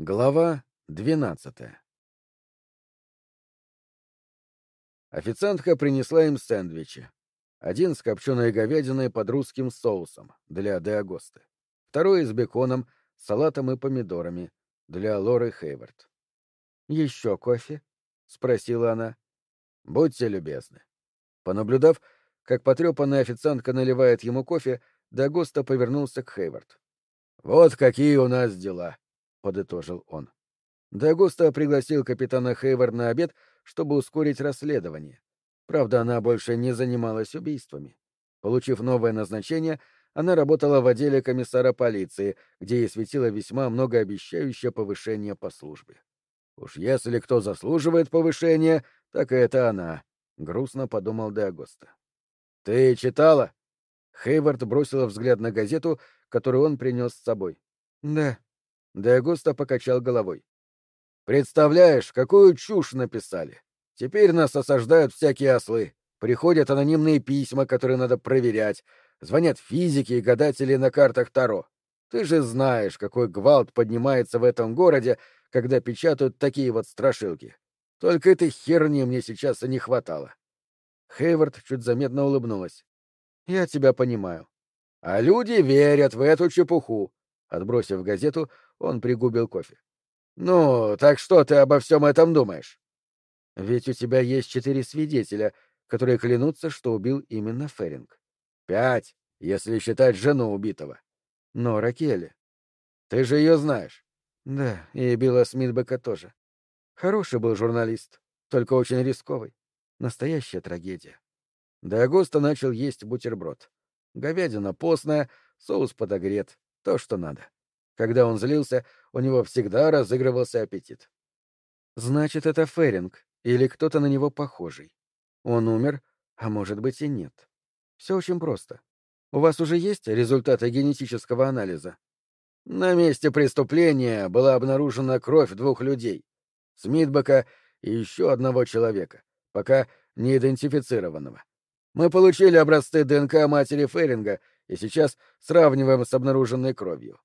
Глава двенадцатая Официантка принесла им сэндвичи. Один с копченой говядиной под русским соусом для Де. Второй с беконом, салатом и помидорами для Лоры Хейвард. «Еще кофе?» — спросила она. «Будьте любезны». Понаблюдав, как потрепанная официантка наливает ему кофе, Де Агоста повернулся к Хейвард. «Вот какие у нас дела», — подытожил он. Дагуста пригласил капитана Хейвард на обед, чтобы ускорить расследование. Правда, она больше не занималась убийствами. Получив новое назначение, она работала в отделе комиссара полиции, где ей светило весьма многообещающее повышение по службе. «Уж если кто заслуживает повышения, так это она», — грустно подумал Дагуста. «Ты читала?» Хейвард бросила взгляд на газету, которую он принес с собой. «Да». Дагуста покачал головой. Представляешь, какую чушь написали. Теперь нас осаждают всякие ослы. Приходят анонимные письма, которые надо проверять. Звонят физики и гадатели на картах Таро. Ты же знаешь, какой гвалт поднимается в этом городе, когда печатают такие вот страшилки. Только этой херни мне сейчас и не хватало. Хейвард чуть заметно улыбнулась. «Я тебя понимаю». «А люди верят в эту чепуху». Отбросив газету, он пригубил кофе. «Ну, так что ты обо всем этом думаешь?» «Ведь у тебя есть четыре свидетеля, которые клянутся, что убил именно Феринг. Пять, если считать жену убитого. Но Ракели. Ты же ее знаешь». «Да, и Билла Смитбека тоже. Хороший был журналист, только очень рисковый. Настоящая трагедия». До Агуста начал есть бутерброд. Говядина постная, соус подогрет, то, что надо. Когда он злился, у него всегда разыгрывался аппетит. Значит, это Феринг или кто-то на него похожий. Он умер, а может быть и нет. Все очень просто. У вас уже есть результаты генетического анализа? На месте преступления была обнаружена кровь двух людей. Смитбека и еще одного человека, пока не идентифицированного. Мы получили образцы ДНК матери Феринга и сейчас сравниваем с обнаруженной кровью.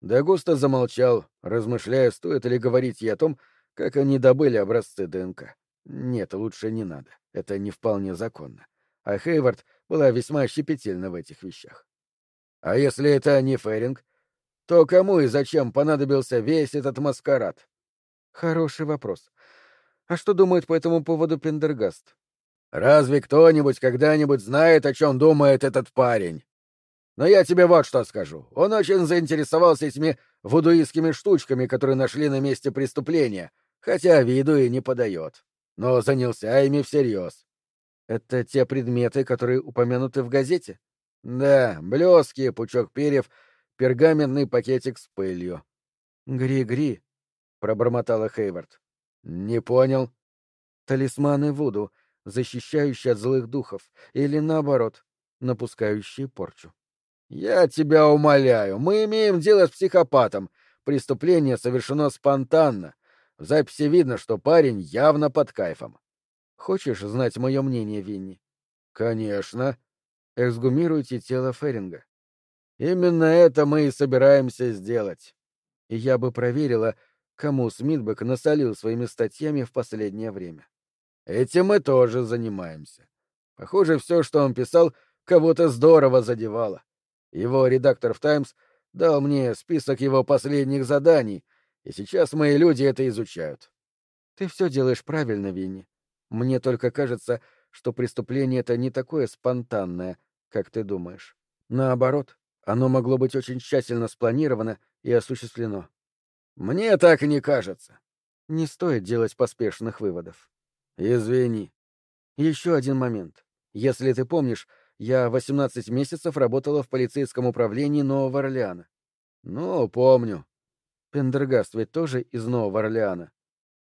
Дагуста замолчал, размышляя, стоит ли говорить ей о том, как они добыли образцы ДНК. Нет, лучше не надо. Это не вполне законно. А Хейвард была весьма щепетильна в этих вещах. А если это не Феринг, то кому и зачем понадобился весь этот маскарад? Хороший вопрос. А что думает по этому поводу Пендергаст? Разве кто-нибудь когда-нибудь знает, о чем думает этот парень? Но я тебе вот что скажу. Он очень заинтересовался этими вудуистскими штучками, которые нашли на месте преступления, хотя виду и не подает. Но занялся ими всерьез. Это те предметы, которые упомянуты в газете? Да, блески, пучок перьев, пергаментный пакетик с пылью. Гри-гри, пробормотала Хейвард. Не понял. Талисманы Вуду, защищающие от злых духов, или наоборот, напускающие порчу. «Я тебя умоляю, мы имеем дело с психопатом. Преступление совершено спонтанно. В записи видно, что парень явно под кайфом. Хочешь знать мое мнение, Винни?» «Конечно. Эксгумируйте тело Феринга. Именно это мы и собираемся сделать. И я бы проверила, кому Смитбек насолил своими статьями в последнее время. Этим мы тоже занимаемся. Похоже, все, что он писал, кого-то здорово задевало. Его редактор в «Таймс» дал мне список его последних заданий, и сейчас мои люди это изучают. Ты все делаешь правильно, Винни. Мне только кажется, что преступление это не такое спонтанное, как ты думаешь. Наоборот, оно могло быть очень тщательно спланировано и осуществлено. Мне так не кажется. Не стоит делать поспешных выводов. Извини. Еще один момент. Если ты помнишь, я 18 месяцев работала в полицейском управлении Нового Орлеана. Ну, помню. Пендергаст ведь тоже из Нового Орлеана.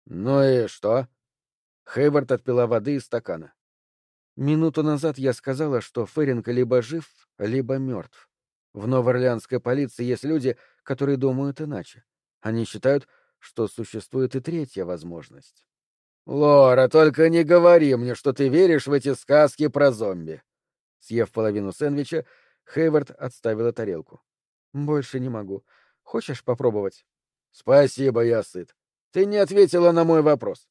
Ну и что? Хейвард отпила воды из стакана. Минуту назад я сказала, что Феринг либо жив, либо мертв. В новоорлеанской полиции есть люди, которые думают иначе. Они считают, что существует и третья возможность. «Лора, только не говори мне, что ты веришь в эти сказки про зомби. Съев половину сэндвича, Хейвард отставила тарелку. «Больше не могу. Хочешь попробовать?» Спасибо, я сыт. Ты не ответила на мой вопрос.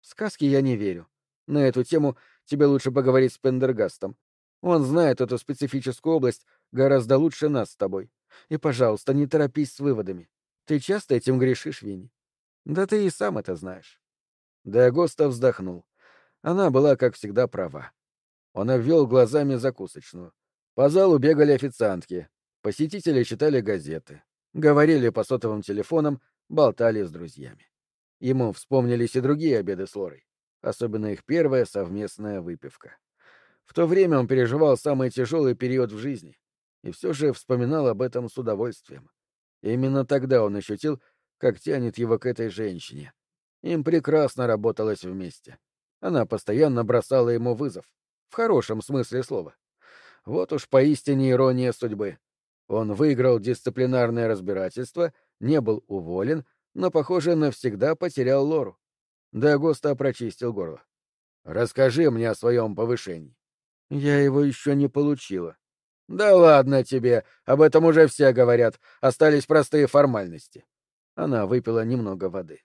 В сказки я не верю. На эту тему тебе лучше поговорить с Пендергастом. Он знает эту специфическую область гораздо лучше нас с тобой. И, пожалуйста, не торопись с выводами. Ты часто этим грешишь, Винни. Да ты и сам это знаешь. Диагоста вздохнул. Она была, как всегда, права. Он обвел глазами закусочную. По залу бегали официантки. Посетители читали газеты. Говорили по сотовым телефонам, болтали с друзьями. Ему вспомнились и другие обеды с Лорой. Особенно их первая совместная выпивка. В то время он переживал самый тяжелый период в жизни. И все же вспоминал об этом с удовольствием. И именно тогда он ощутил, как тянет его к этой женщине. Им прекрасно работалось вместе. Она постоянно бросала ему вызов. В хорошем смысле слова. Вот уж поистине ирония судьбы. Он выиграл дисциплинарное разбирательство, не был уволен, но, похоже, навсегда потерял Лору. Дагоста прочистил горло. «Расскажи мне о своем повышении». «Я его еще не получила». «Да ладно тебе, об этом уже все говорят, остались простые формальности». Она выпила немного воды.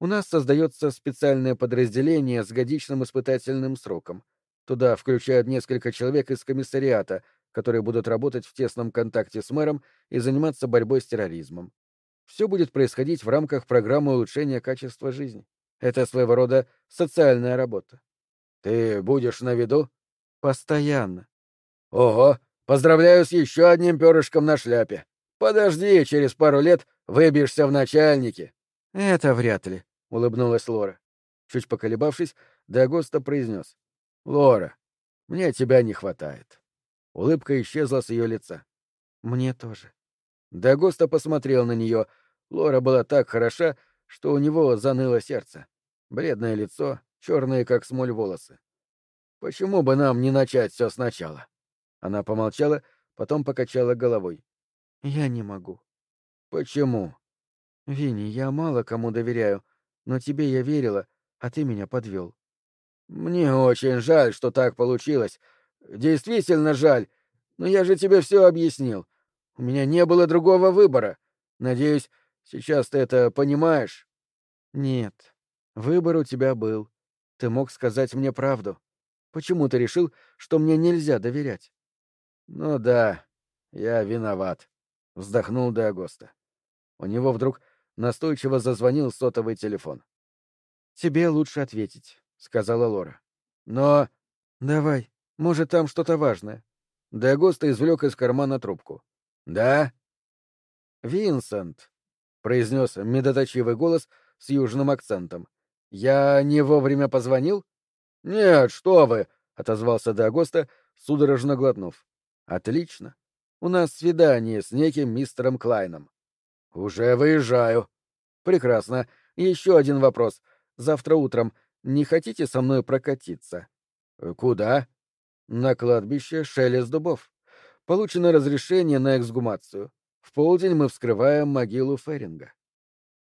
У нас создается специальное подразделение с годичным испытательным сроком. Туда включают несколько человек из комиссариата, которые будут работать в тесном контакте с мэром и заниматься борьбой с терроризмом. Все будет происходить в рамках программы улучшения качества жизни. Это своего рода социальная работа. Ты будешь на виду? Постоянно. Ого, поздравляю с еще одним перышком на шляпе. Подожди, через пару лет выбьешься в начальники. Это вряд ли. — улыбнулась Лора. Чуть поколебавшись, Дагоста произнес. — Лора, мне тебя не хватает. Улыбка исчезла с ее лица. — Мне тоже. Дагоста посмотрел на нее. Лора была так хороша, что у него заныло сердце. Бледное лицо, черные, как смоль, волосы. «Почему бы нам не начать все сначала?» Она помолчала, потом покачала головой. «Я не могу». «Почему?» «Винни, я мало кому доверяю, но тебе я верила, а ты меня подвел. Мне очень жаль, что так получилось. Действительно жаль. Но я же тебе все объяснил. У меня не было другого выбора. Надеюсь, сейчас ты это понимаешь? Нет. Выбор у тебя был. Ты мог сказать мне правду. Почему ты решил, что мне нельзя доверять? Ну да, я виноват. Вздохнул Деагоста. У него вдруг Настойчиво зазвонил сотовый телефон. «Тебе лучше ответить», — сказала Лора. «Но...» «Давай, может, там что-то важное». Дагоста извлек из кармана трубку. «Да?» «Винсент», — произнес медоточивый голос с южным акцентом. «Я не вовремя позвонил?» «Нет, что вы!» — отозвался Дагоста, судорожно глотнув. «Отлично. У нас свидание с неким мистером Клайном. «Уже выезжаю». «Прекрасно. Еще один вопрос. Завтра утром не хотите со мной прокатиться?» «Куда?» «На кладбище Шелест Дубов. Получено разрешение на эксгумацию. В полдень мы вскрываем могилу Феринга».